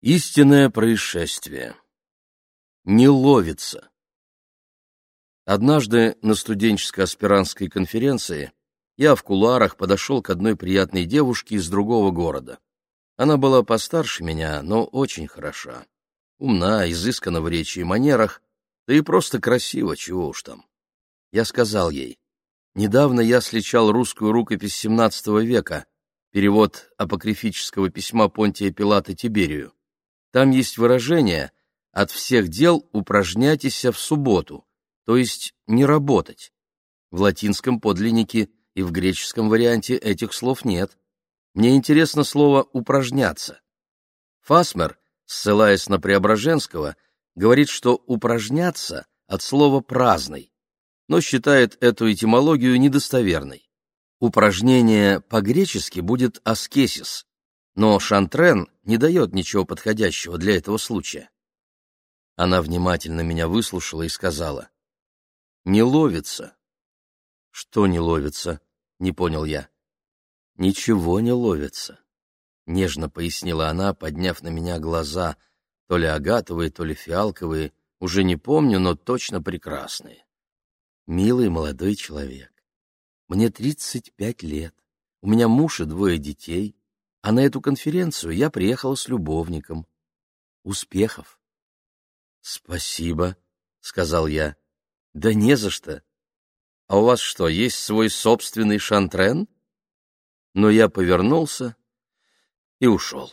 Истинное происшествие. Не ловится. Однажды на студенческой аспирантской конференции я в кулуарах подошел к одной приятной девушке из другого города. Она была постарше меня, но очень хороша. Умна, изыскана в речи и манерах, да и просто красиво, чего уж там. Я сказал ей, недавно я сличал русскую рукопись XVII века, перевод апокрифического письма Понтия Пилата Тиберию. Там есть выражение «от всех дел упражняйтесь в субботу», то есть не работать. В латинском подлиннике и в греческом варианте этих слов нет. Мне интересно слово «упражняться». Фасмер, ссылаясь на Преображенского, говорит, что «упражняться» от слова «праздный», но считает эту этимологию недостоверной. Упражнение по-гречески будет «аскесис», но Шантрен не дает ничего подходящего для этого случая. Она внимательно меня выслушала и сказала, «Не ловится». «Что не ловится?» — не понял я. «Ничего не ловится», — нежно пояснила она, подняв на меня глаза, то ли агатовые, то ли фиалковые, уже не помню, но точно прекрасные. «Милый молодой человек, мне тридцать пять лет, у меня муж и двое детей, а на эту конференцию я приехала с любовником. Успехов. Спасибо, сказал я. Да не за что. А у вас что, есть свой собственный шантрен? Но я повернулся и ушел.